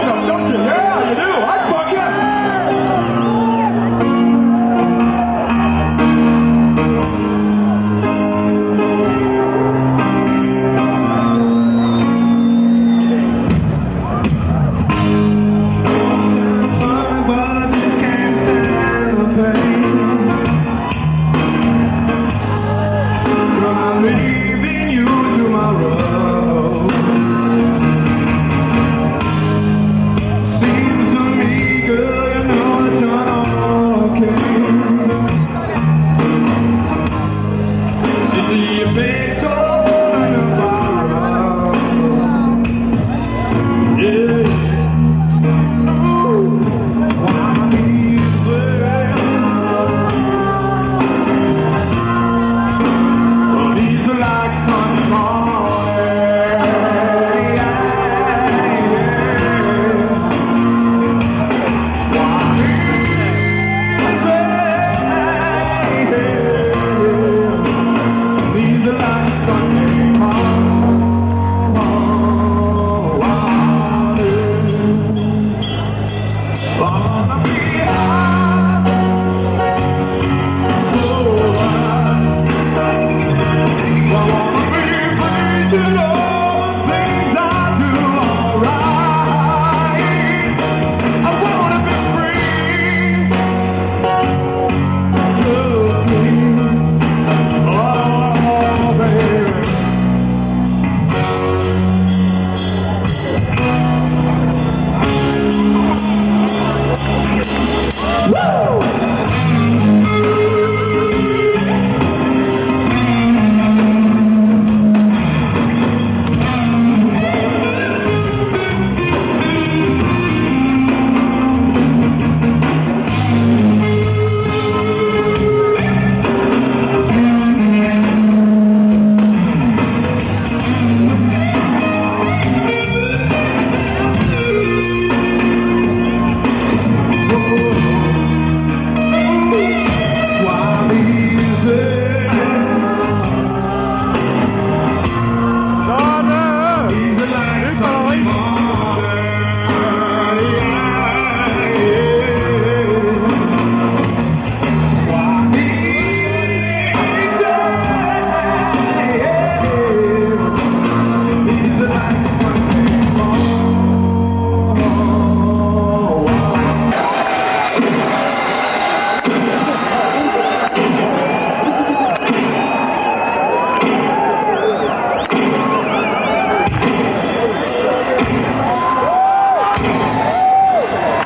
That's not doctor. you think so? Woo!